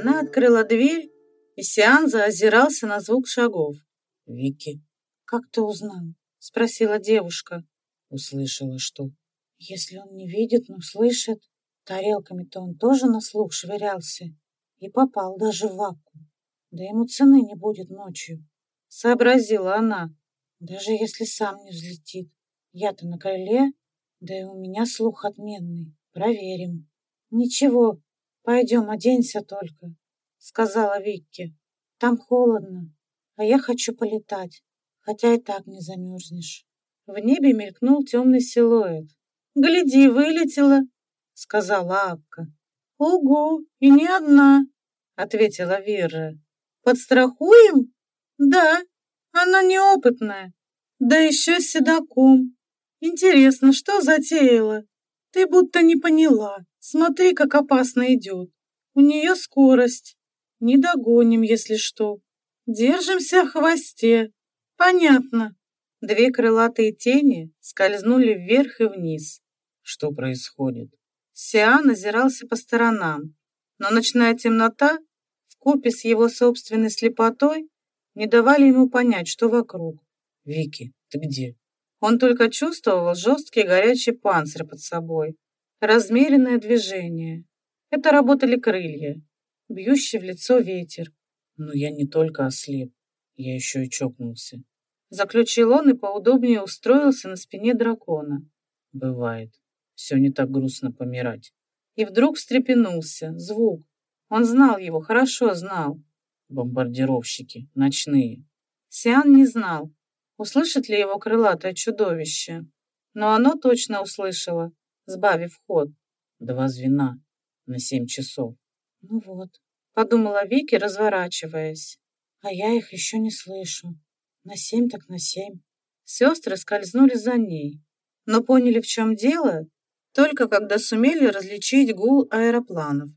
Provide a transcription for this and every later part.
Она открыла дверь, и Сиан заозирался на звук шагов. «Вики?» «Как ты узнал?» — спросила девушка. «Услышала, что?» «Если он не видит, но слышит, тарелками-то он тоже на слух швырялся и попал даже в ваку. Да ему цены не будет ночью», — сообразила она. «Даже если сам не взлетит. Я-то на крыле, да и у меня слух отменный. Проверим». «Ничего, пойдем, оденься только», — сказала Викки. «Там холодно, а я хочу полетать, хотя и так не замерзнешь». В небе мелькнул темный силуэт. «Гляди, вылетела», — сказала Апка. «Ого, и не одна», — ответила Вера. «Подстрахуем?» «Да, она неопытная, да еще с седаком. Интересно, что затеяла? Ты будто не поняла. Смотри, как опасно идет. У нее скорость. Не догоним, если что. Держимся в хвосте. Понятно. Две крылатые тени скользнули вверх и вниз. Что происходит? Сиан озирался по сторонам, но ночная темнота, вкупе с его собственной слепотой, не давали ему понять, что вокруг. «Вики, ты где?» Он только чувствовал жесткий горячий панцирь под собой, размеренное движение. Это работали крылья, бьющий в лицо ветер. Но я не только ослеп, я еще и чокнулся. Заключил он и поудобнее устроился на спине дракона. Бывает. Все не так грустно помирать. И вдруг встрепенулся. Звук. Он знал его, хорошо знал. Бомбардировщики. Ночные. Сиан не знал, услышит ли его крылатое чудовище. Но оно точно услышало, сбавив ход. Два звена на семь часов. Ну вот, подумала Вики, разворачиваясь. А я их еще не слышу. На семь так на семь. Сестры скользнули за ней, но поняли, в чем дело, только когда сумели различить гул аэропланов.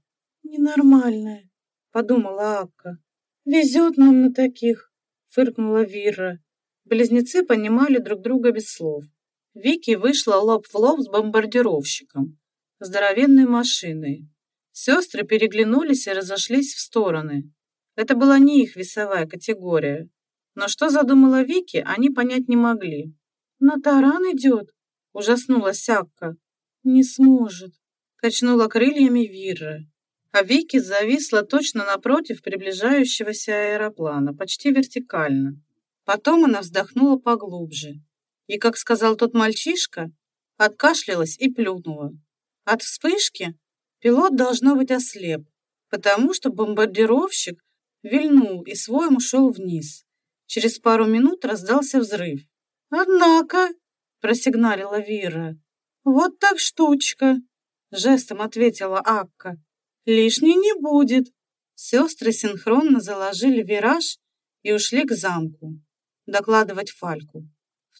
«Ненормальная», — подумала Акка. «Везет нам на таких», — фыркнула Вира. Близнецы понимали друг друга без слов. Вики вышла лоб в лоб с бомбардировщиком, здоровенной машиной. Сестры переглянулись и разошлись в стороны. Это была не их весовая категория. Но что задумала Вики, они понять не могли. «На таран идет?» – ужаснулась Сякка. «Не сможет», – качнула крыльями Вирра. А Вики зависла точно напротив приближающегося аэроплана, почти вертикально. Потом она вздохнула поглубже. И, как сказал тот мальчишка, откашлялась и плюнула. От вспышки пилот должно быть ослеп, потому что бомбардировщик вильнул и своем ушел вниз. Через пару минут раздался взрыв. «Однако», — просигналила Вира, — «вот так штучка», — жестом ответила Акка. «Лишней не будет». Сестры синхронно заложили вираж и ушли к замку докладывать Фальку.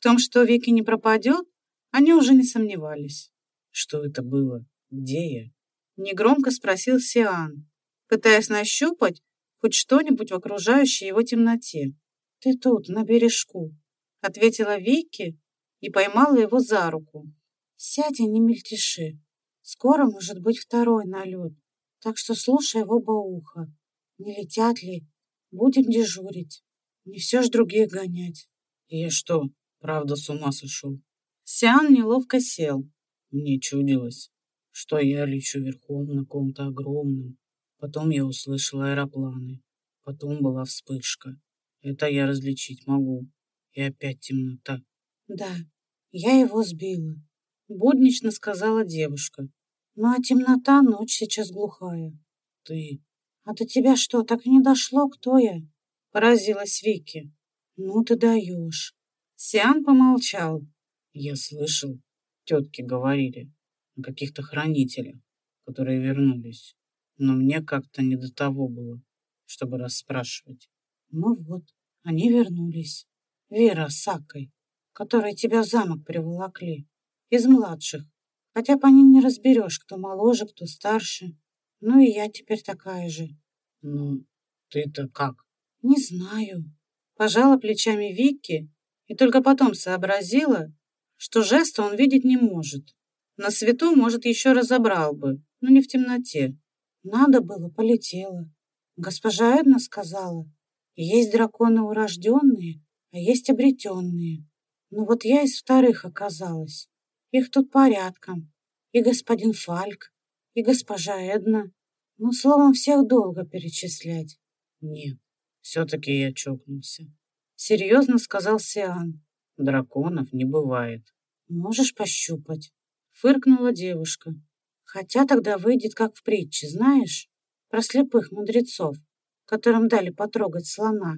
В том, что Вики не пропадет, они уже не сомневались. «Что это было? Где я?» Негромко спросил Сиан, пытаясь нащупать хоть что-нибудь в окружающей его темноте. «Ты тут, на бережку», — ответила Вики и поймала его за руку. «Сядь и не мельтеши. Скоро может быть второй налет, так что слушай его бауха. Не летят ли? Будем дежурить. Не все ж других гонять». «Я что, правда с ума сошел?» Сиан неловко сел. Мне чудилось, что я лечу верхом на ком-то огромном. Потом я услышал аэропланы. Потом была вспышка. Это я различить могу. И опять темнота. Да, я его сбила. Буднично сказала девушка. Ну а темнота, ночь сейчас глухая. Ты... А до тебя что, так и не дошло, кто я? Поразилась Вики. Ну ты даешь. Сиан помолчал. Я слышал, тетки говорили о каких-то хранителях, которые вернулись. Но мне как-то не до того было, чтобы расспрашивать. Ну вот, они вернулись. Вера с Сакой, которые тебя в замок приволокли. Из младших. Хотя по ним не разберешь, кто моложе, кто старше. Ну и я теперь такая же. Ну, ты-то как? Не знаю. Пожала плечами Вики и только потом сообразила, что жеста он видеть не может. На свету, может, еще разобрал бы, но не в темноте. Надо было, полетела. Госпожа Эдна сказала, есть драконы урожденные, а есть обретенные. Но вот я из вторых оказалась. Их тут порядком. И господин Фальк, и госпожа Эдна. Ну, словом, всех долго перечислять. Нет, все-таки я чокнулся. Серьезно сказал Сиан. Драконов не бывает. Можешь пощупать? Фыркнула девушка. Хотя тогда выйдет, как в притче, знаешь? Про слепых мудрецов, которым дали потрогать слона.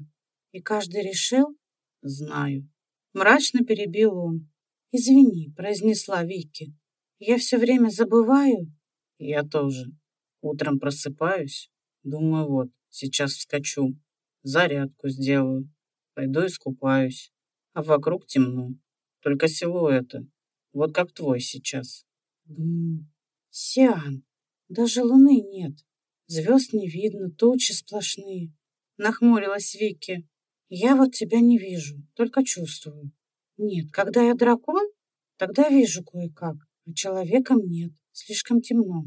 И каждый решил? Знаю. Мрачно перебил он. «Извини», — произнесла Вики. «Я все время забываю». «Я тоже. Утром просыпаюсь, думаю, вот, сейчас вскочу, зарядку сделаю, пойду искупаюсь, а вокруг темно, только силуэты, вот как твой сейчас». «Гм, Сиан, даже луны нет, звезд не видно, тучи сплошные», — нахмурилась Вики. «Я вот тебя не вижу, только чувствую. Нет, когда я дракон, тогда вижу кое-как, а человеком нет, слишком темно.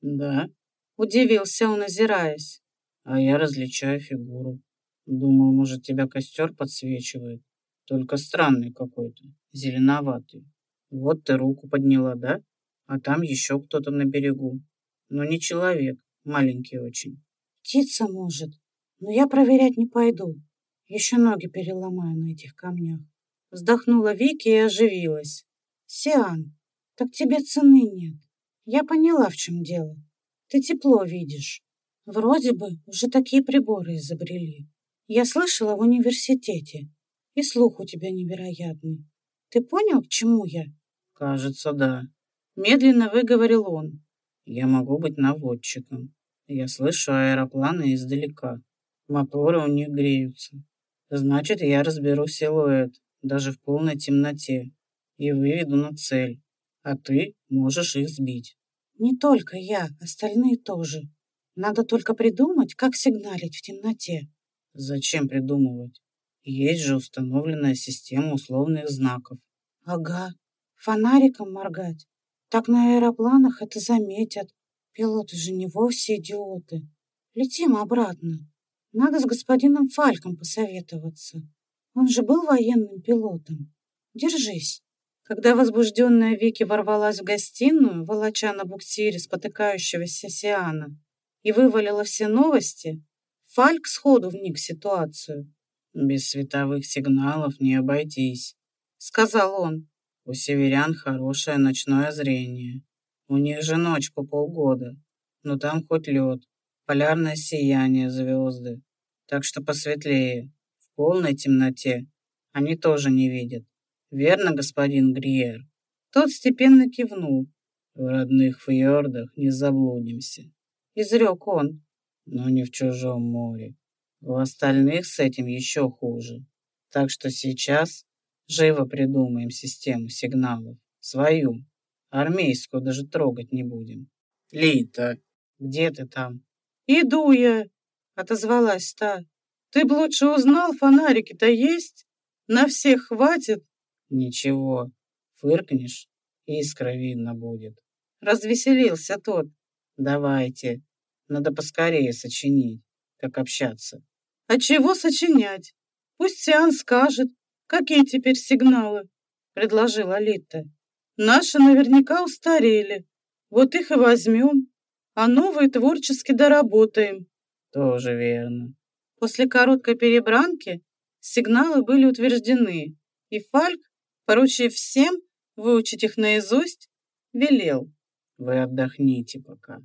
Да? Удивился он, озираясь. А я различаю фигуру. Думал, может, тебя костер подсвечивает. Только странный какой-то, зеленоватый. Вот ты руку подняла, да? А там еще кто-то на берегу. Но не человек, маленький очень. Птица, может, но я проверять не пойду. Еще ноги переломаю на этих камнях. Вздохнула Вики и оживилась. «Сиан, так тебе цены нет. Я поняла, в чем дело. Ты тепло видишь. Вроде бы уже такие приборы изобрели. Я слышала в университете. И слух у тебя невероятный. Ты понял, к чему я?» «Кажется, да», — медленно выговорил он. «Я могу быть наводчиком. Я слышу аэропланы издалека. Моторы у них греются. Значит, я разберу силуэт, даже в полной темноте, и выведу на цель, а ты можешь их сбить. Не только я, остальные тоже. Надо только придумать, как сигналить в темноте. Зачем придумывать? Есть же установленная система условных знаков. Ага, фонариком моргать. Так на аэропланах это заметят. Пилоты же не вовсе идиоты. Летим обратно. Надо с господином Фальком посоветоваться. Он же был военным пилотом. Держись. Когда возбужденная Вики ворвалась в гостиную, волоча на буксире спотыкающегося Сиана, и вывалила все новости, Фальк сходу вник в ситуацию. «Без световых сигналов не обойтись», — сказал он. «У северян хорошее ночное зрение. У них же ночь по полгода, но там хоть лед, полярное сияние звезды, так что посветлее полной темноте они тоже не видят. Верно, господин Гриер?» Тот степенно кивнул. «В родных фьордах не заблудимся», — изрек он. «Но не в чужом море. У остальных с этим еще хуже. Так что сейчас живо придумаем систему сигналов. Свою. Армейскую даже трогать не будем. Лита, где ты там?» «Иду я», — отозвалась та. Ты б лучше узнал, фонарики-то есть? На всех хватит? Ничего, фыркнешь, искра видно будет. Развеселился тот. Давайте, надо поскорее сочинить, как общаться. А чего сочинять? Пусть Сиан скажет, какие теперь сигналы, предложила Лита. Наши наверняка устарели, вот их и возьмем, а новые творчески доработаем. Тоже верно. После короткой перебранки сигналы были утверждены, и Фальк, поручив всем выучить их наизусть, велел. «Вы отдохните пока».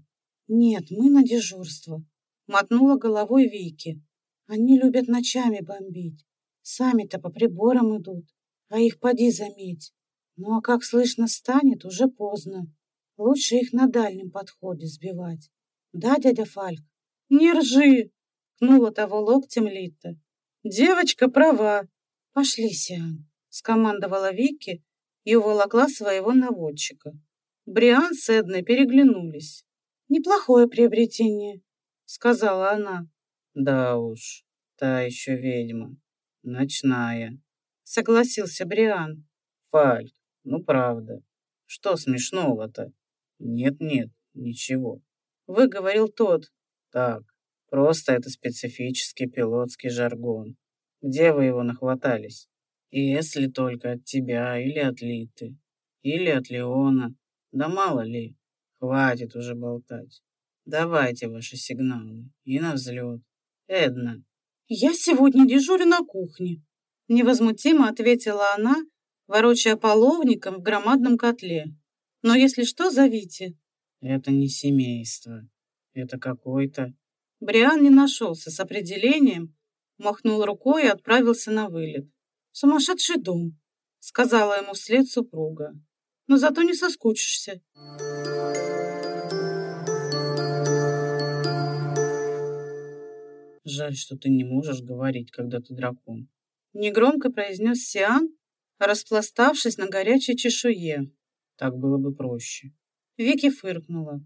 «Нет, мы на дежурство», — мотнула головой Вики. «Они любят ночами бомбить. Сами-то по приборам идут, а их поди заметь. Ну а как слышно станет, уже поздно. Лучше их на дальнем подходе сбивать. Да, дядя Фальк?» «Не ржи!» ткнула того локтем Лита. «Девочка права. Пошли, Сиан», — скомандовала Вики и уволокла своего наводчика. Бриан с Эдной переглянулись. «Неплохое приобретение», — сказала она. «Да уж, та еще ведьма. Ночная», — согласился Бриан. «Фальк, ну правда. Что смешного-то?» «Нет-нет, ничего», — выговорил тот. «Так, Просто это специфический пилотский жаргон. Где вы его нахватались? И если только от тебя или от Литы, или от Леона, да мало ли, хватит уже болтать. Давайте ваши сигналы и на взлет. Эдна. Я сегодня дежурю на кухне, невозмутимо ответила она, ворочая половником в громадном котле. Но если что, зовите. Это не семейство. Это какой-то... Бриан не нашелся с определением, махнул рукой и отправился на вылет. «Сумасшедший дом», — сказала ему вслед супруга. «Но зато не соскучишься». Жаль, что ты не можешь говорить, когда ты дракон. Негромко произнес Сиан, распластавшись на горячей чешуе. Так было бы проще. Вики фыркнула.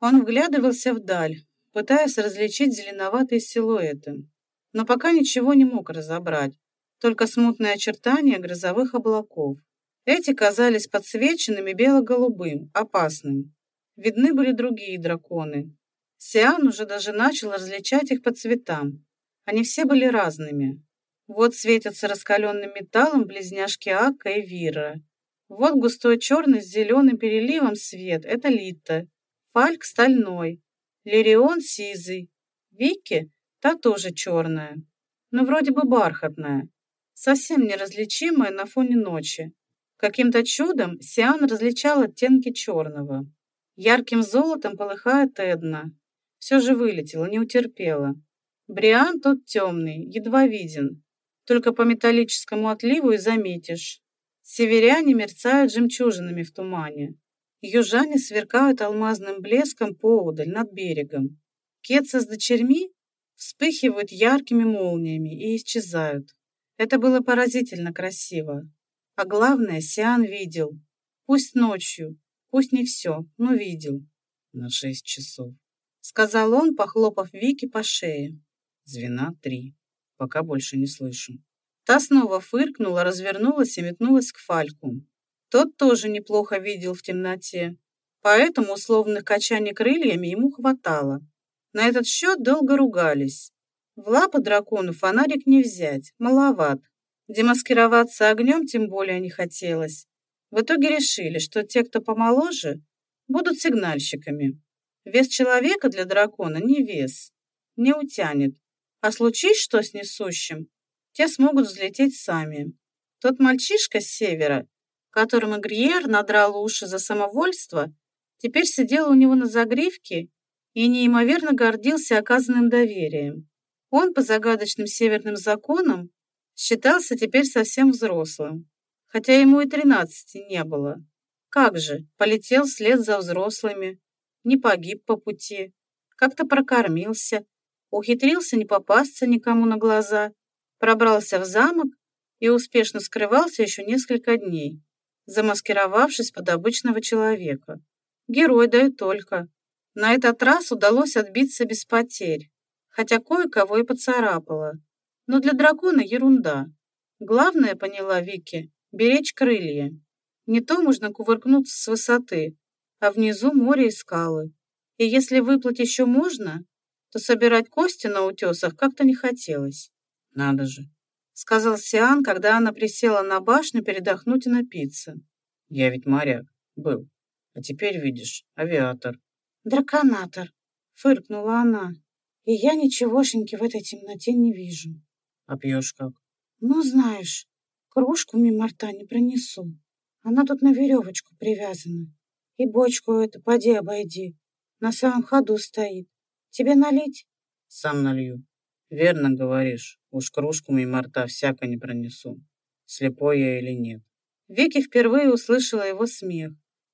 Он вглядывался вдаль, пытаясь различить зеленоватые силуэты, но пока ничего не мог разобрать, только смутные очертания грозовых облаков. Эти казались подсвеченными бело-голубым, опасным. Видны были другие драконы. Сиан уже даже начал различать их по цветам. Они все были разными. Вот светятся раскаленным металлом близняшки Ака и Вира. Вот густой черный с зеленым переливом свет — это Лита. Фальк стальной. Лирион сизый. Вики — та тоже черная. Но вроде бы бархатная. Совсем неразличимая на фоне ночи. Каким-то чудом Сиан различал оттенки черного. Ярким золотом полыхает Эдна. Все же вылетела, не утерпела. Бриан тот темный, едва виден. Только по металлическому отливу и заметишь. Северяне мерцают жемчужинами в тумане. Южане сверкают алмазным блеском поодаль над берегом. Кетцы с дочерьми вспыхивают яркими молниями и исчезают. Это было поразительно красиво. А главное, Сиан видел. Пусть ночью, пусть не все, но видел. На шесть часов. Сказал он, похлопав Вики по шее. Звена три. Пока больше не слышу. Та снова фыркнула, развернулась и метнулась к Фальку. Тот тоже неплохо видел в темноте, поэтому условных качаний крыльями ему хватало. На этот счет долго ругались. В лапы дракону фонарик не взять, маловат. Демаскироваться огнем тем более не хотелось. В итоге решили, что те, кто помоложе, будут сигнальщиками. Вес человека для дракона не вес, не утянет. А случись что с несущим, те смогут взлететь сами. Тот мальчишка с севера, которому Гриер надрал уши за самовольство, теперь сидел у него на загривке и неимоверно гордился оказанным доверием. Он по загадочным северным законам считался теперь совсем взрослым, хотя ему и тринадцати не было. Как же, полетел вслед за взрослыми, не погиб по пути, как-то прокормился, ухитрился не попасться никому на глаза пробрался в замок и успешно скрывался еще несколько дней, замаскировавшись под обычного человека. Герой, да и только. На этот раз удалось отбиться без потерь, хотя кое-кого и поцарапало. Но для дракона ерунда. Главное, поняла Вики, беречь крылья. Не то можно кувыркнуться с высоты, а внизу море и скалы. И если выплыть еще можно, то собирать кости на утесах как-то не хотелось. Надо же, сказал Сиан, когда она присела на башню передохнуть и напиться. Я ведь моряк был, а теперь видишь, авиатор. Драконатор, фыркнула она. И я ничегошеньки в этой темноте не вижу. А пьешь как? Ну, знаешь, кружку мимо рта не пронесу. Она тут на веревочку привязана. И бочку эту поди обойди. На самом ходу стоит. Тебе налить? Сам налью. Верно говоришь. Уж кружку мимо рта всяко не пронесу. Слепой я или нет. Вики впервые услышала его смех.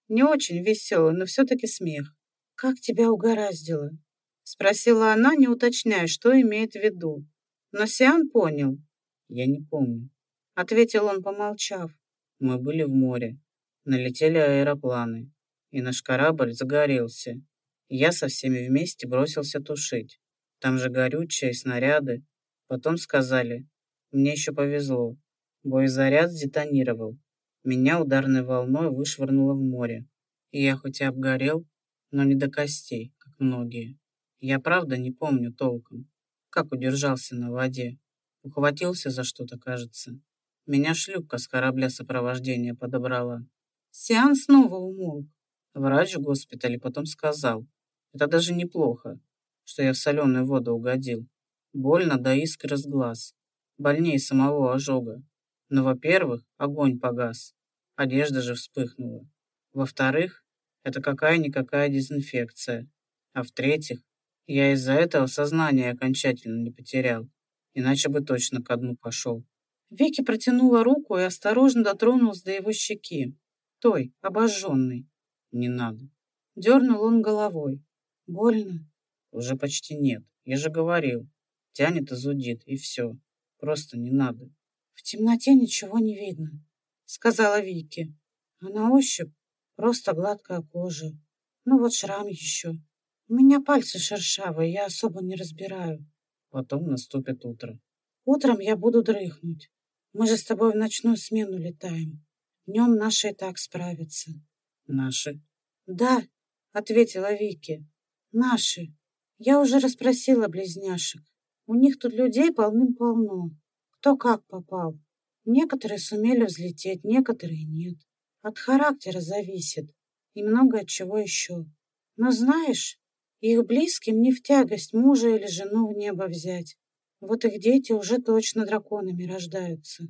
Не очень веселый, но все-таки смех. «Как тебя угораздило?» Спросила она, не уточняя, что имеет в виду. Но Сиан понял. «Я не помню», — ответил он, помолчав. «Мы были в море. Налетели аэропланы. И наш корабль загорелся. Я со всеми вместе бросился тушить. Там же горючее, снаряды. Потом сказали, мне еще повезло. Боезаряд сдетонировал. Меня ударной волной вышвырнуло в море. И я хоть и обгорел, но не до костей, как многие. Я правда не помню толком, как удержался на воде. Ухватился за что-то, кажется. Меня шлюпка с корабля сопровождения подобрала. Сиан снова умолк. Врач в госпитале потом сказал, это даже неплохо, что я в соленую воду угодил. Больно до искр из глаз. Больнее самого ожога. Но, во-первых, огонь погас. Одежда же вспыхнула. Во-вторых, это какая-никакая дезинфекция. А в-третьих, я из-за этого сознание окончательно не потерял. Иначе бы точно ко дну пошел. Вики протянула руку и осторожно дотронулась до его щеки. Той, обожженной. Не надо. Дернул он головой. Больно? Уже почти нет. Я же говорил. Тянет и зудит, и все. Просто не надо. В темноте ничего не видно, сказала Вики. А на ощупь просто гладкая кожа. Ну вот шрам еще. У меня пальцы шершавые, я особо не разбираю. Потом наступит утро. Утром я буду дрыхнуть. Мы же с тобой в ночную смену летаем. Днем наши и так справятся. Наши? Да, ответила Вики. Наши. Я уже расспросила близняшек. У них тут людей полным-полно. Кто как попал. Некоторые сумели взлететь, некоторые нет. От характера зависит. И много от чего еще. Но знаешь, их близким не в тягость мужа или жену в небо взять. Вот их дети уже точно драконами рождаются.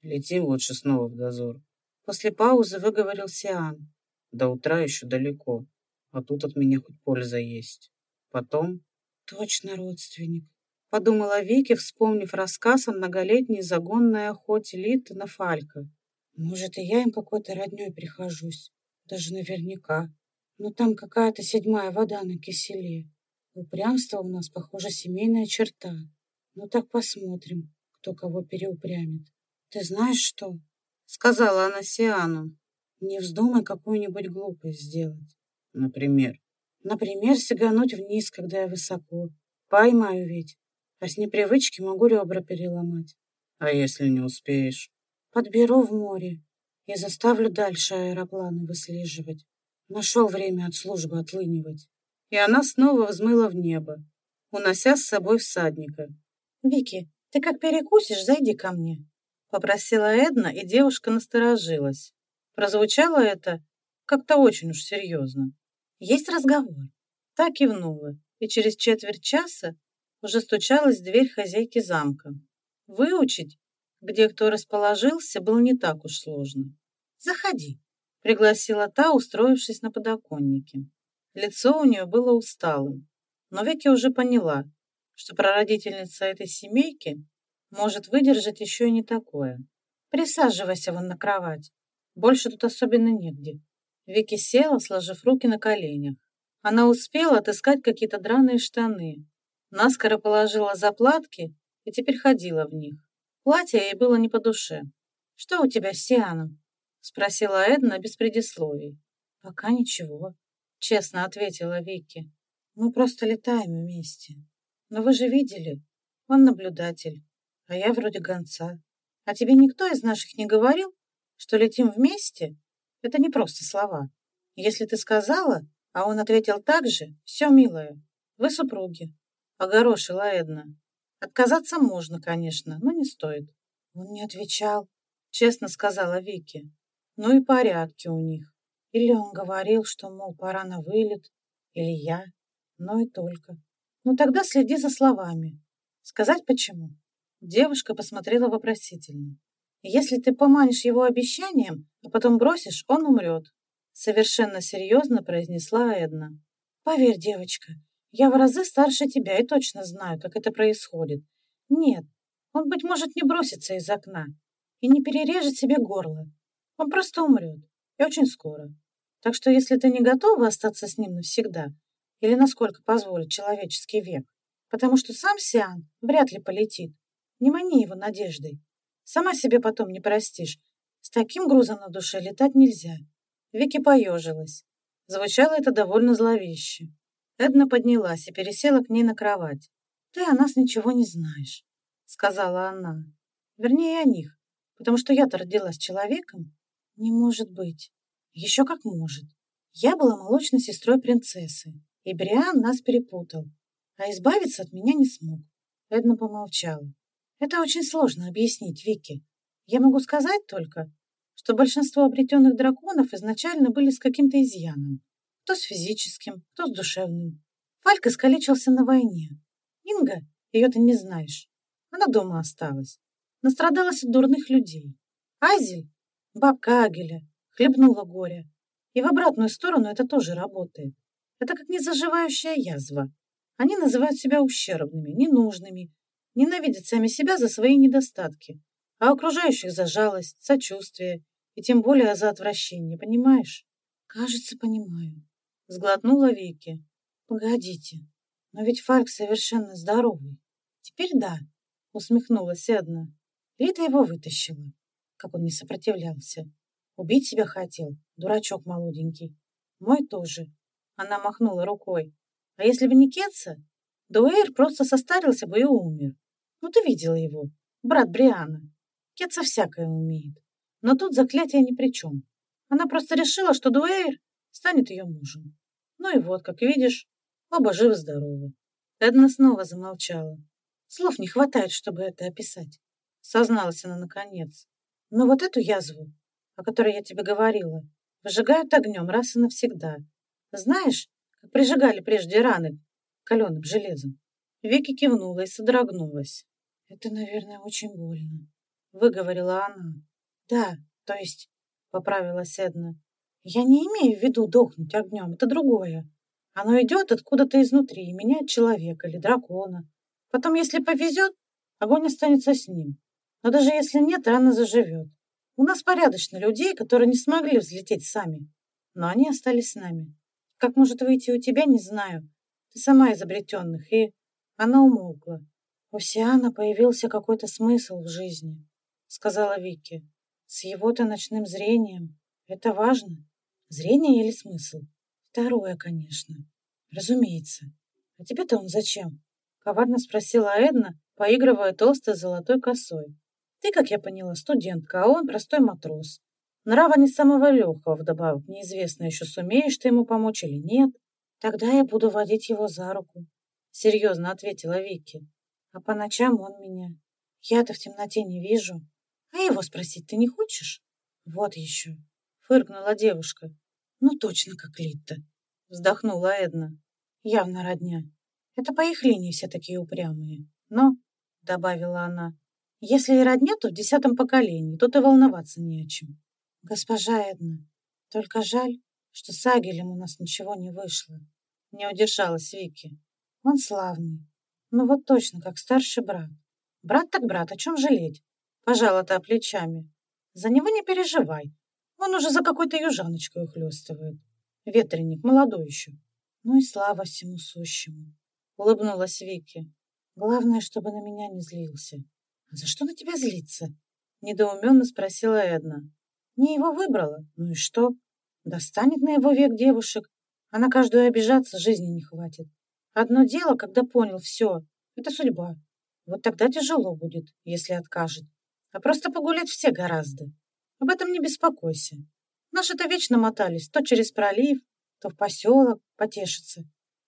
Летим лучше снова в дозор. После паузы выговорил Сиан. До утра еще далеко, а тут от меня хоть польза есть. Потом... Точно родственник. Подумала Вики, вспомнив рассказ о многолетней загонной охоте Литы на Фалька. Может, и я им какой-то родней прихожусь. Даже наверняка. Но там какая-то седьмая вода на киселе. Упрямство у нас, похоже, семейная черта. Ну так посмотрим, кто кого переупрямит. Ты знаешь что? Сказала она Сиану. Не вздумай какую-нибудь глупость сделать. Например? Например, сигануть вниз, когда я высоко. Поймаю ведь. А с непривычки могу ребра переломать. А если не успеешь? Подберу в море и заставлю дальше аэропланы выслеживать. Нашел время от службы отлынивать. И она снова взмыла в небо, унося с собой всадника. «Вики, ты как перекусишь, зайди ко мне», — попросила Эдна, и девушка насторожилась. Прозвучало это как-то очень уж серьезно. «Есть разговор». Так кивнула, и через четверть часа уже стучалась дверь хозяйки замка. Выучить, где кто расположился, было не так уж сложно. «Заходи», Пригласила та, устроившись на подоконнике. Лицо у нее было усталым, но Вики уже поняла, что прародительница этой семейки может выдержать еще и не такое. Присаживайся вон на кровать. Больше тут особенно негде. Вики села, сложив руки на коленях. Она успела отыскать какие-то драные штаны. Наскоро положила заплатки и теперь ходила в них. Платье ей было не по душе. «Что у тебя с Сианом?» Спросила Эдна без предисловий. Пока ничего, честно ответила Вики. Мы просто летаем вместе. Но вы же видели, он наблюдатель, а я вроде гонца. А тебе никто из наших не говорил, что летим вместе? Это не просто слова. Если ты сказала, а он ответил так же, все, милая, вы супруги. Огорошила Эдна. Отказаться можно, конечно, но не стоит. Он не отвечал, честно сказала Вики. Ну и порядки у них. Или он говорил, что, мол, пора на вылет, или я, но и только. Ну тогда следи за словами. Сказать почему? Девушка посмотрела вопросительно. Если ты поманишь его обещанием, а потом бросишь, он умрет. Совершенно серьезно произнесла Эдна. Поверь, девочка, я в разы старше тебя и точно знаю, как это происходит. Нет, он, быть может, не бросится из окна и не перережет себе горло. Он просто умрет. И очень скоро. Так что если ты не готова остаться с ним навсегда, или насколько позволит человеческий век, потому что сам Сиан вряд ли полетит, не мани его надеждой. Сама себе потом не простишь. С таким грузом на душе летать нельзя. Вики поежилась. Звучало это довольно зловеще. Эдна поднялась и пересела к ней на кровать. «Ты о нас ничего не знаешь», — сказала она. «Вернее, о них, потому что я-то родилась человеком, не может быть. Еще как может. Я была молочной сестрой принцессы, и Бриан нас перепутал. а избавиться от меня не смог. Эдна помолчала. Это очень сложно объяснить, Вики. Я могу сказать только, что большинство обретенных драконов изначально были с каким-то изъяном. Кто с физическим, кто с душевным. Фальк искалечился на войне. Инга, ее ты не знаешь. Она дома осталась. Настрадалась от дурных людей. Азель, бабка Агеля, хлебнула горе. И в обратную сторону это тоже работает. Это как незаживающая язва. Они называют себя ущербными, ненужными, ненавидят сами себя за свои недостатки, а окружающих за жалость, сочувствие и тем более за отвращение, понимаешь? Кажется, понимаю. Сглотнула Вики. Погодите, но ведь Фальк совершенно здоровый. Теперь да, усмехнулась Эдна. Лита его вытащила. Как он не сопротивлялся. Убить себя хотел, дурачок молоденький. Мой тоже. Она махнула рукой. А если бы не Кетса, Дуэйр просто состарился бы и умер. Ну, ты видела его, брат Бриана. Кетса всякое умеет. Но тут заклятие ни при чем. Она просто решила, что Дуэйр станет ее мужем. Ну и вот, как видишь, оба живы-здоровы. Эдна снова замолчала. Слов не хватает, чтобы это описать. Созналась она наконец. Но вот эту язву, о которой я тебе говорила, выжигают огнем раз и навсегда. Знаешь, как прижигали прежде раны каленым железом? Веки кивнула и содрогнулась. Это, наверное, очень больно, выговорила она. Да, то есть, поправилась Эдна. Я не имею в виду дохнуть огнем, это другое. Оно идет откуда-то изнутри меняет человека или дракона. Потом, если повезет, огонь останется с ним. Но даже если нет, рано заживет. У нас порядочно людей, которые не смогли взлететь сами. Но они остались с нами. Как может выйти у тебя, не знаю. Ты сама изобретенных. И она умолкла. У Сиана появился какой-то смысл в жизни, сказала Вики. С его-то ночным зрением. Это важно. Зрение или смысл? Второе, конечно. Разумеется. А тебе-то он зачем? Коварно спросила Эдна, поигрывая толстой золотой косой. Ты, как я поняла, студентка, а он простой матрос. Нрава не самого легкого, вдобавок неизвестно еще, сумеешь ты ему помочь или нет. Тогда я буду водить его за руку. Серьезно ответила Вики. А по ночам он меня. Я-то в темноте не вижу. А его спросить ты не хочешь? Вот еще. Фыркнула девушка. Ну точно как Литта. Вздохнула Эдна. Явно родня. Это по их линии все такие упрямые. Но, добавила она, если и родня, то в десятом поколении, тут и волноваться не о чем. Госпожа Эдна, только жаль, что с Агелем у нас ничего не вышло. Не удержалась Вики. Он славный. Ну вот точно, как старший брат. Брат так брат, о чем жалеть? Пожала-то плечами. За него не переживай. Он уже за какой-то южаночкой ухлёстывает. Ветреник, молодой еще. Ну и слава всему сущему. Улыбнулась Вики. Главное, чтобы на меня не злился. А за что на тебя злиться? Недоуменно спросила Эдна. Не его выбрала. Ну и что? Достанет на его век девушек, а на каждую обижаться жизни не хватит. Одно дело, когда понял все, это судьба. Вот тогда тяжело будет, если откажет. А просто погулять все гораздо. Об этом не беспокойся. Наши-то вечно мотались, то через пролив, то в поселок потешиться.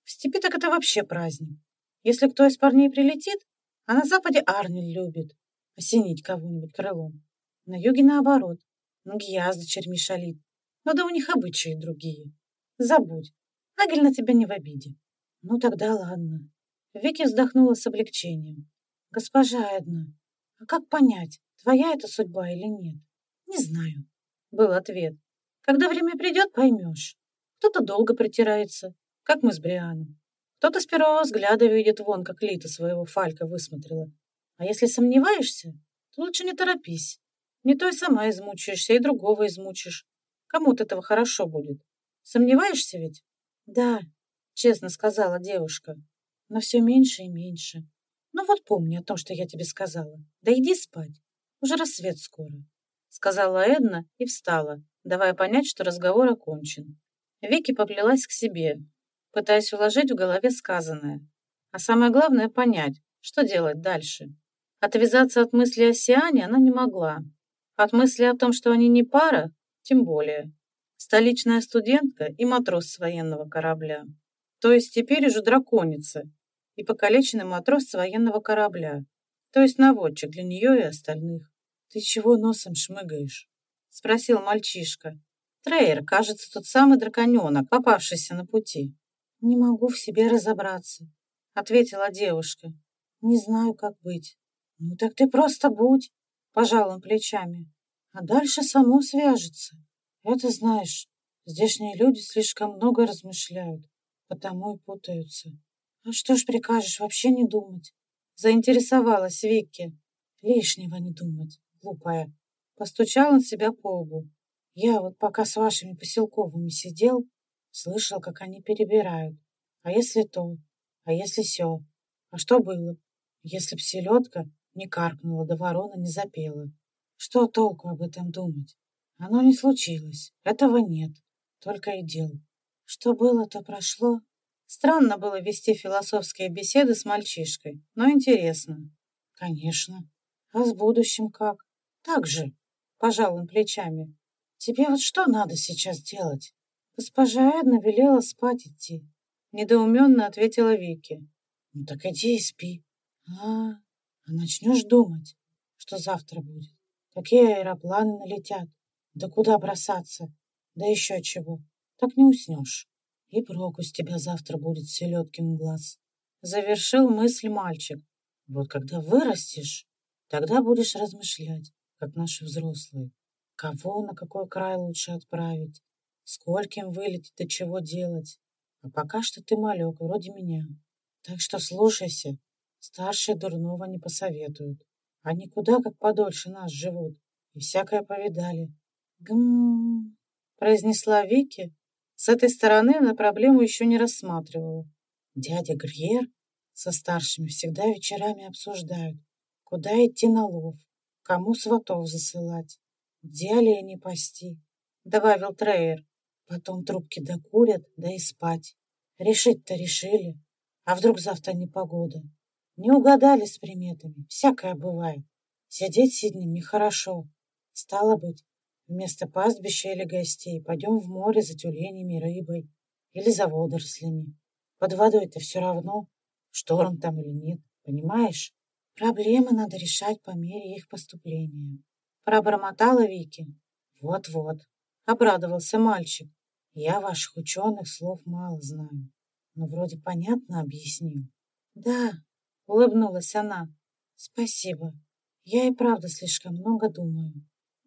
В степи так это вообще праздник. Если кто из парней прилетит, а на западе Арнель любит осенить кого-нибудь крылом. На юге наоборот. Нгья с дочерьми шалит. Но да у них обычаи другие. Забудь. Агель на тебя не в обиде. Ну тогда ладно. Вики вздохнула с облегчением. Госпожа Эдна, а как понять, твоя это судьба или нет? Не знаю. Был ответ. Когда время придет, поймешь. Кто-то долго притирается, как мы с Брианом. Кто-то с первого взгляда видит вон, как Лита своего Фалька высмотрела. А если сомневаешься, то лучше не торопись. Не то и сама измучаешься, и другого измучишь. Кому от этого хорошо будет? Сомневаешься ведь? Да, честно сказала девушка. Но все меньше и меньше. Ну вот помни о том, что я тебе сказала. Да иди спать. Уже рассвет скоро. Сказала Эдна и встала, давая понять, что разговор окончен. Вики поплелась к себе, пытаясь уложить в голове сказанное. А самое главное — понять, что делать дальше. Отвязаться от мысли о Сиане она не могла, от мысли о том, что они не пара, тем более. Столичная студентка и матрос с военного корабля. То есть теперь уже драконица. и покалеченный матрос с военного корабля, то есть наводчик для нее и остальных. «Ты чего носом шмыгаешь?» — спросил мальчишка. Трейер, кажется, тот самый драконенок, попавшийся на пути. «Не могу в себе разобраться», — ответила девушка. «Не знаю, как быть». «Ну так ты просто будь», — пожал он плечами. «А дальше само свяжется. Это знаешь, здешние люди слишком много размышляют, потому и путаются». «А что ж прикажешь вообще не думать?» Заинтересовалась Вики. «Лишнего не думать, глупая». Постучал он себя по лбу. «Я вот пока с вашими поселковыми сидел, слышал, как они перебирают. А если то? А если сё? А что было, если б селедка не каркнула, да ворона не запела? Что толку об этом думать? Оно не случилось, этого нет, только и дел. Что было, то прошло, Странно было вести философские беседы с мальчишкой, но интересно. Конечно. А с будущим как? Так же, пожал он плечами. Тебе вот что надо сейчас делать? Госпожа Эдна велела спать идти. Недоуменно ответила Вики. Ну так иди и спи. А, а начнешь думать, что завтра будет. Какие аэропланы налетят. Да куда бросаться? Да еще чего. Так не уснешь. И проку с тебя завтра будет, селедкин глаз. Завершил мысль мальчик. Вот когда вырастешь, тогда будешь размышлять, как наши взрослые. Кого на какой край лучше отправить, скольким вылететь, до чего делать. А пока что ты малек, вроде меня. Так что слушайся, старшие дурного не посоветуют. Они куда как подольше нас живут и всякое повидали. Гм, произнесла Вики, с этой стороны она проблему еще не рассматривала. Дядя Грьер со старшими всегда вечерами обсуждают, куда идти на лов, кому сватов засылать, где оленей пасти, добавил Трейер. Потом трубки докурят, да и спать. Решить-то решили. А вдруг завтра непогода? Не угадали с приметами. Всякое бывает. Сидеть сиднем нехорошо. Стало быть, Вместо пастбища или гостей пойдем в море за тюленями, рыбой или за водорослями. Под водой-то все равно, шторм там или нет, понимаешь? Проблемы надо решать по мере их поступления. Пробормотала Вики. Вот-вот, обрадовался мальчик. Я ваших ученых слов мало знаю, но вроде понятно объяснил. Да, улыбнулась она. Спасибо. Я и правда слишком много думаю.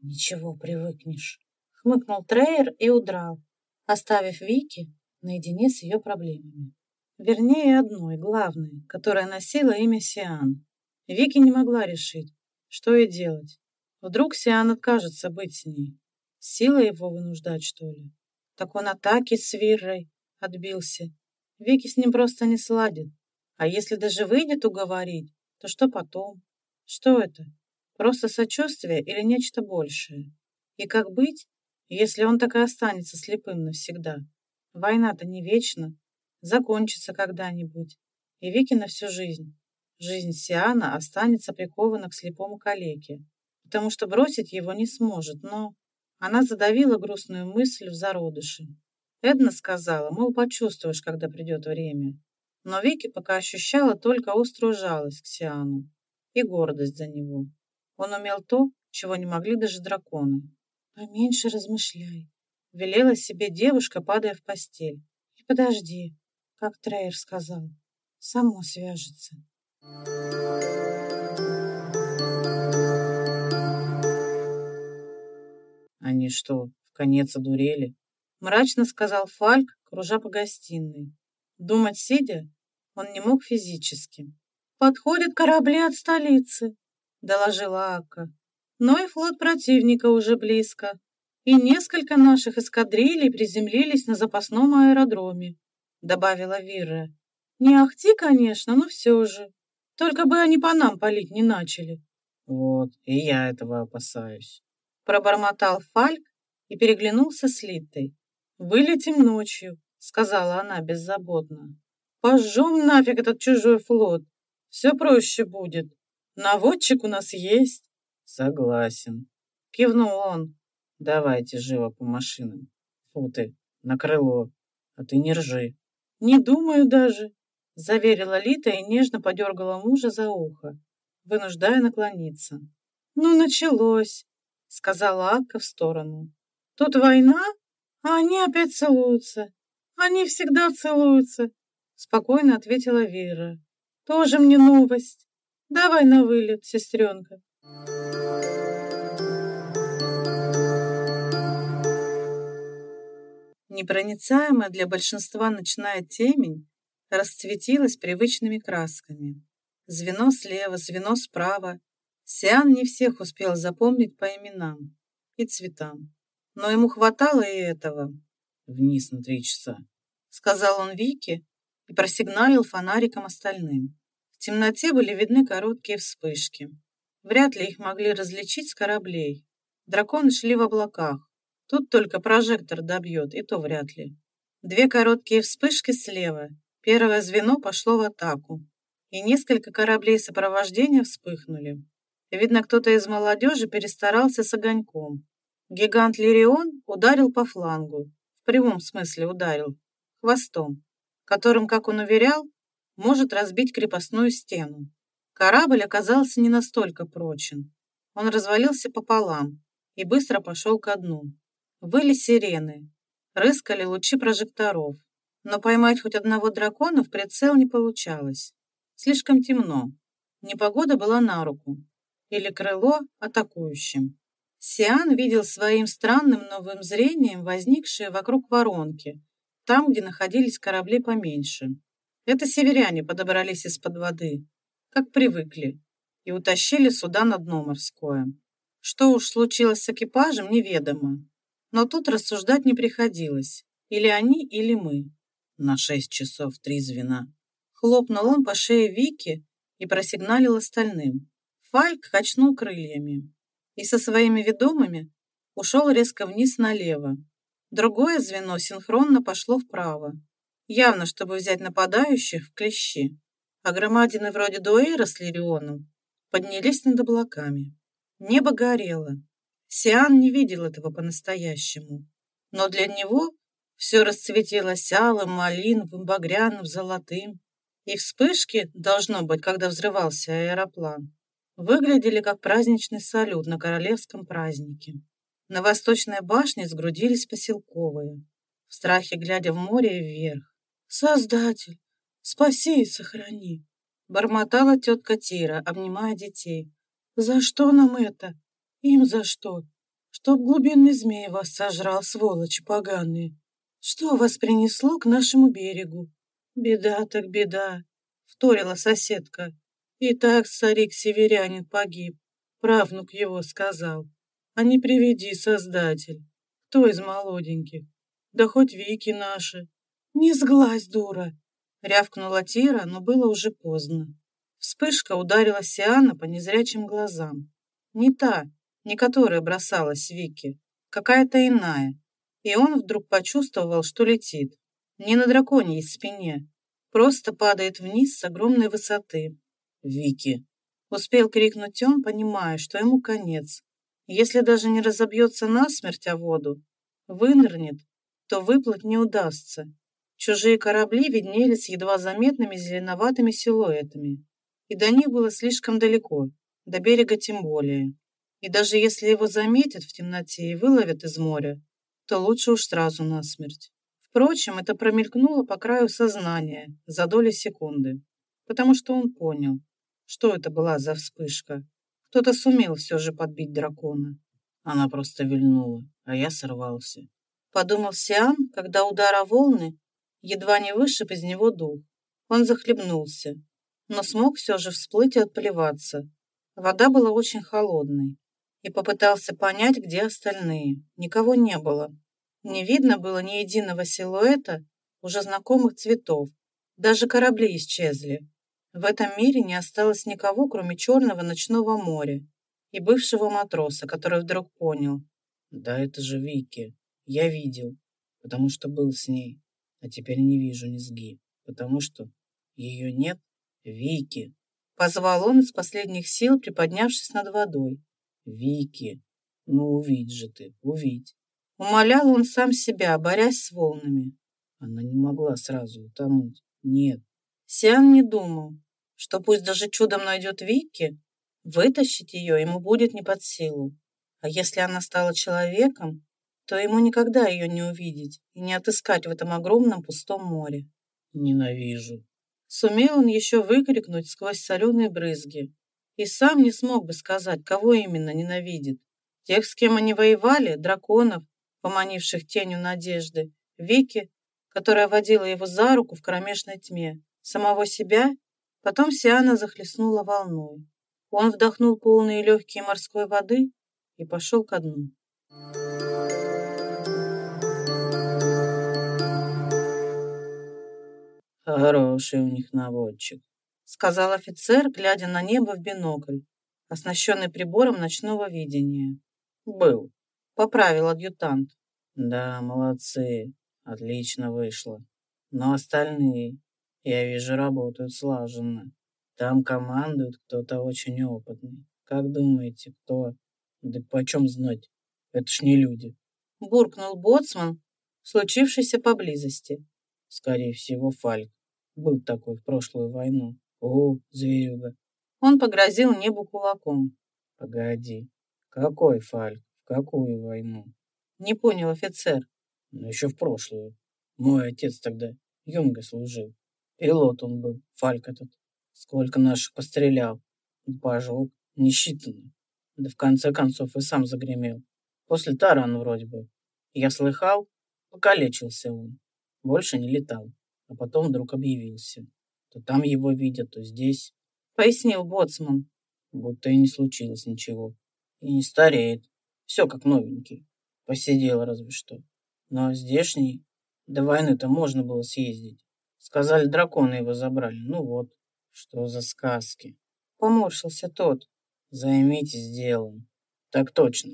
«Ничего, привыкнешь», — хмыкнул Трейер и удрал, оставив Вики наедине с ее проблемами. Вернее, одной, главной, которая носила имя Сиан. Вики не могла решить, что ей делать. Вдруг Сиан откажется быть с ней. Сила его вынуждать, что ли? Так он атаки с Виррой отбился. Вики с ним просто не сладит. А если даже выйдет уговорить, то что потом? Что это? Просто сочувствие или нечто большее? И как быть, если он так и останется слепым навсегда? Война-то не вечна, закончится когда-нибудь. И Вики на всю жизнь. Жизнь Сиана останется прикована к слепому калеке, потому что бросить его не сможет, но... Она задавила грустную мысль в зародыше. Эдна сказала, мол, почувствуешь, когда придет время. Но Вики пока ощущала только острую жалость к Сиану и гордость за него. Он умел то, чего не могли даже драконы. «Поменьше размышляй», — велела себе девушка, падая в постель. «И подожди, как Трейер сказал, само свяжется». «Они что, в конец одурели?» — мрачно сказал Фальк, кружа по гостиной. Думать сидя он не мог физически. «Подходят корабли от столицы», — доложила Ака. «Но и флот противника уже близко, и несколько наших эскадрилей приземлились на запасном аэродроме», — добавила Вирра. «Не ахти, конечно, но все же. Только бы они по нам палить не начали». «Вот, и я этого опасаюсь», — пробормотал Фальк и переглянулся с Литтой. «Вылетим ночью», — сказала она беззаботно. «Пожжем нафиг этот чужой флот. Все проще будет». Наводчик у нас есть. Согласен. Кивнул он. Давайте живо по машинам. Фу ты, на крыло. А ты не ржи. Не думаю даже. заверила Лита и нежно подергала мужа за ухо, вынуждая наклониться. «Ну, началось», — сказала Акка в сторону. «Тут война, а они опять целуются. Они всегда целуются», — спокойно ответила Вера. «Тоже мне новость. Давай на вылет, сестренка». Непроницаемая для большинства ночная темень расцветилась привычными красками. Звено слева, звено справа. Сиан не всех успел запомнить по именам и цветам. Но ему хватало и этого. «Вниз на три часа», — сказал он Вике и просигналил фонариком остальным. В темноте были видны короткие вспышки. Вряд ли их могли различить с кораблей. Драконы шли в облаках. Тут только прожектор добьет, и то вряд ли. Две короткие вспышки слева. Первое звено пошло в атаку. И несколько кораблей сопровождения вспыхнули. Видно, кто-то из молодежи перестарался с огоньком. Гигант Лирион ударил по флангу. В прямом смысле ударил. Хвостом. Которым, как он уверял, может разбить крепостную стену. Корабль оказался не настолько прочен. Он развалился пополам и быстро пошел ко дну. Выли сирены, рыскали лучи прожекторов, но поймать хоть одного дракона в прицел не получалось. Слишком темно. Непогода была на руку. Или крыло атакующим. Сиан видел своим странным новым зрением возникшие вокруг воронки, там, где находились корабли поменьше. Это северяне подобрались из-под воды, как привыкли, и утащили суда на дно морское. Что уж случилось с экипажем, неведомо. Но тут рассуждать не приходилось. Или они, или мы. На шесть часов три звена. Хлопнул он по шее Вики и просигналил остальным. Фальк качнул крыльями и со своими ведомыми ушел резко вниз налево. Другое звено синхронно пошло вправо, явно чтобы взять нападающих в клещи. А громадины вроде Дуэйра с Лирионом поднялись над облаками. Небо горело, Сиан не видел этого по-настоящему, но для него все расцветелось алым, малиновым, багряным, золотым. И вспышки, должно быть, когда взрывался аэроплан, выглядели как праздничный салют на королевском празднике. На восточной башне сгрудились поселковые, в страхе глядя в море вверх. «Создатель, спаси и сохрани!» Бормотала тетка Тира, обнимая детей. «За что нам это? Им за что? Чтоб глубинный змей вас сожрал, сволочи поганые. Что вас принесло к нашему берегу? Беда так беда, вторила соседка. И так старик-северянин погиб. Правнук его сказал. А не приведи, Создатель. Кто из молоденьких? Да хоть Вики наши. Не сглазь, дура! Рявкнула Тира, но было уже поздно. Вспышка ударила Сиана по незрячим глазам. Не та, не которая бросалась Вики, какая-то иная. И он вдруг почувствовал, что летит. Не на драконьей спине, просто падает вниз с огромной высоты. «Вики!» Успел крикнуть он, понимая, что ему конец. Если даже не разобьется насмерть о воду, вынырнет, то выплыть не удастся. Чужие корабли виднелись едва заметными зеленоватыми силуэтами, и до них было слишком далеко, до берега тем более. И даже если его заметят в темноте и выловят из моря, то лучше уж сразу насмерть. Впрочем, это промелькнуло по краю сознания за доли секунды, потому что он понял, что это была за вспышка. Кто-то сумел все же подбить дракона. Она просто вильнула, а я сорвался. Подумал Сиан, когда удар о волны едва не вышиб из него дух. Он захлебнулся, но смог все же всплыть и отплеваться. Вода была очень холодной и попытался понять, где остальные. Никого не было. Не видно было ни единого силуэта уже знакомых цветов. Даже корабли исчезли. В этом мире не осталось никого, кроме черного ночного моря и бывшего матроса, который вдруг понял. Да это же Вики. Я видел, потому что был с ней. А теперь не вижу низги, потому что ее нет. Вики. Позвал он из последних сил, приподнявшись над водой. Вики, ну увидь же ты, увидь. Умолял он сам себя, борясь с волнами. Она не могла сразу утонуть. Нет, Сиан не думал, что пусть даже чудом найдет Вики, вытащить ее ему будет не под силу. А если она стала человеком, то ему никогда ее не увидеть и не отыскать в этом огромном пустом море. «Ненавижу!» Сумел он еще выкрикнуть сквозь соленые брызги. И сам не смог бы сказать, кого именно ненавидит. Тех, с кем они воевали, драконов, поманивших тенью надежды, Вики, которая водила его за руку в кромешной тьме, самого себя, потом Сиана захлестнула волной. Он вдохнул полные легкие морской воды и пошел ко дну. Хороший у них наводчик, сказал офицер, глядя на небо в бинокль, оснащенный прибором ночного видения. Был, поправил адъютант. Да, молодцы, отлично вышло. Но остальные, я вижу, работают слаженно. Там командует кто-то очень опытный. Как думаете, кто? Да почем знать? Это ж не люди. Буркнул боцман, случившийся поблизости. Скорее всего, Фальк. Был такой в прошлую войну. О, зверюга. Он погрозил небу кулаком. Погоди. Какой Фальк? В какую войну? Не понял офицер. Ну, еще в прошлую. Мой отец тогда юнга служил. Пилот он был, Фальк этот. Сколько наших пострелял. Пожег. Несчитанно. Да в конце концов и сам загремел. После тарана вроде бы. Я слыхал, покалечился он. Больше не летал а потом вдруг объявился. То там его видят, то здесь. Пояснил боцман. Будто и не случилось ничего. И не стареет. Все как новенький. Посидел разве что. Но здешний... До войны-то можно было съездить. Сказали, драконы его забрали. Ну вот, что за сказки. Поморщился тот. Займитесь делом. Так точно.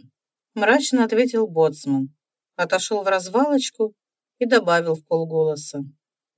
Мрачно ответил боцман. Отошел в развалочку и добавил в полголоса.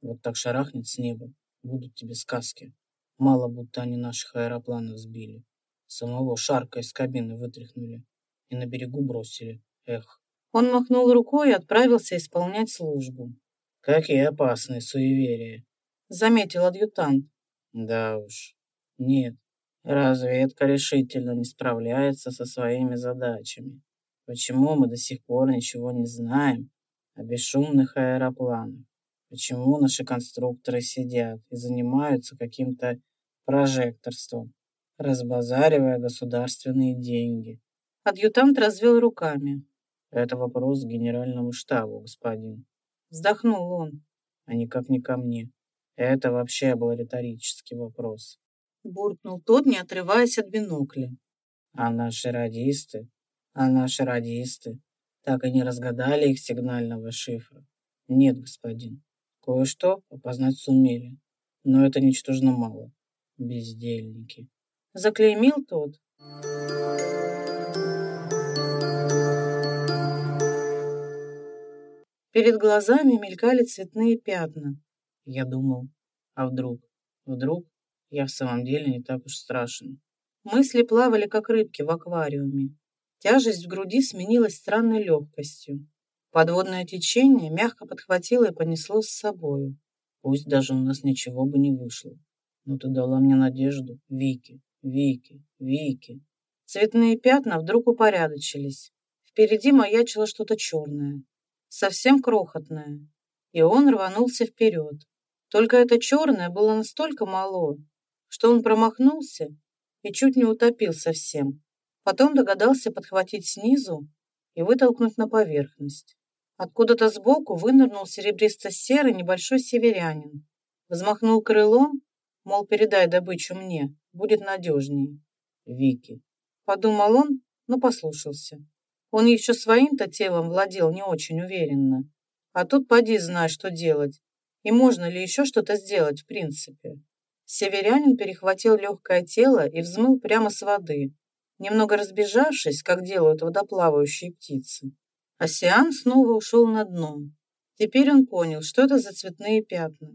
Вот так шарахнет с неба. Будут тебе сказки. Мало будто они наших аэропланов сбили. Самого шарка из кабины вытряхнули и на берегу бросили. Эх. Он махнул рукой и отправился исполнять службу. Какие опасные суеверия. Заметил адъютант. Да уж. Нет. Разведка решительно не справляется со своими задачами. Почему мы до сих пор ничего не знаем о бесшумных аэропланах? Почему наши конструкторы сидят и занимаются каким-то прожекторством, разбазаривая государственные деньги? Адъютант развел руками. Это вопрос к генеральному штабу, господин. Вздохнул он. А никак не ко мне. Это вообще был риторический вопрос. Буркнул тот, не отрываясь от бинокля. А наши радисты, а наши радисты так и не разгадали их сигнального шифра. Нет, господин, Кое-что опознать сумели, но это ничтожно мало. Бездельники. Заклеймил тот. Перед глазами мелькали цветные пятна. Я думал, а вдруг, вдруг я в самом деле не так уж страшен. Мысли плавали, как рыбки в аквариуме. Тяжесть в груди сменилась странной легкостью. Подводное течение мягко подхватило и понесло с собою. Пусть даже у нас ничего бы не вышло. Но ты дала мне надежду. Вики, Вики, Вики. Цветные пятна вдруг упорядочились. Впереди маячило что-то черное. Совсем крохотное. И он рванулся вперед. Только это черное было настолько мало, что он промахнулся и чуть не утопил совсем. Потом догадался подхватить снизу и вытолкнуть на поверхность. Откуда-то сбоку вынырнул серебристо-серый небольшой северянин. Взмахнул крылом, мол, передай добычу мне, будет надежнее. Вики. Подумал он, но послушался. Он еще своим-то телом владел не очень уверенно. А тут поди знай, что делать. И можно ли еще что-то сделать в принципе. Северянин перехватил легкое тело и взмыл прямо с воды, немного разбежавшись, как делают водоплавающие птицы. Осиан снова ушел на дно. Теперь он понял, что это за цветные пятна.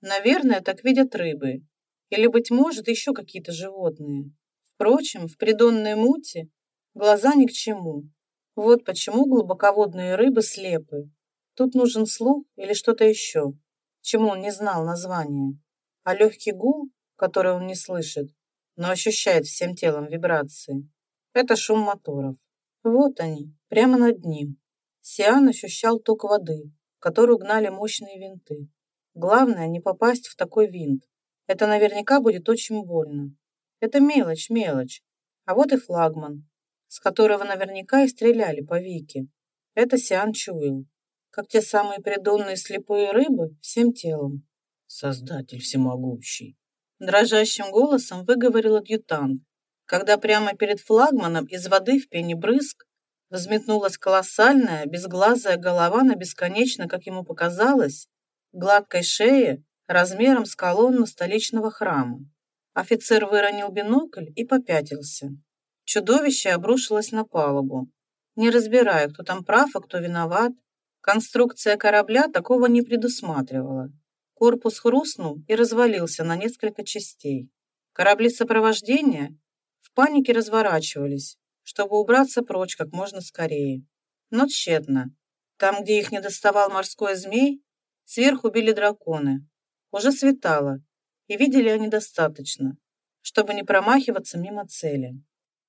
Наверное, так видят рыбы. Или, быть может, еще какие-то животные. Впрочем, в придонной муте глаза ни к чему. Вот почему глубоководные рыбы слепы. Тут нужен слух или что-то еще, чему он не знал названия. а легкий гул, который он не слышит, но ощущает всем телом вибрации, это шум моторов. Вот они, прямо над ним. Сиан ощущал ток воды, которую гнали мощные винты. Главное, не попасть в такой винт. Это наверняка будет очень больно. Это мелочь, мелочь. А вот и флагман, с которого наверняка и стреляли по Вике. Это Сиан чуял, как те самые придонные слепые рыбы всем телом. Создатель всемогущий. Дрожащим голосом выговорил адъютант, когда прямо перед флагманом из воды в пене брызг взметнулась колоссальная, безглазая голова на бесконечно, как ему показалось, гладкой шее размером с колонну столичного храма. Офицер выронил бинокль и попятился. Чудовище обрушилось на палубу. Не разбирая, кто там прав, а кто виноват, конструкция корабля такого не предусматривала. Корпус хрустнул и развалился на несколько частей. Корабли сопровождения в панике разворачивались, чтобы убраться прочь как можно скорее. Но тщетно. Там, где их не доставал морской змей, сверху били драконы. Уже светало, и видели они достаточно, чтобы не промахиваться мимо цели.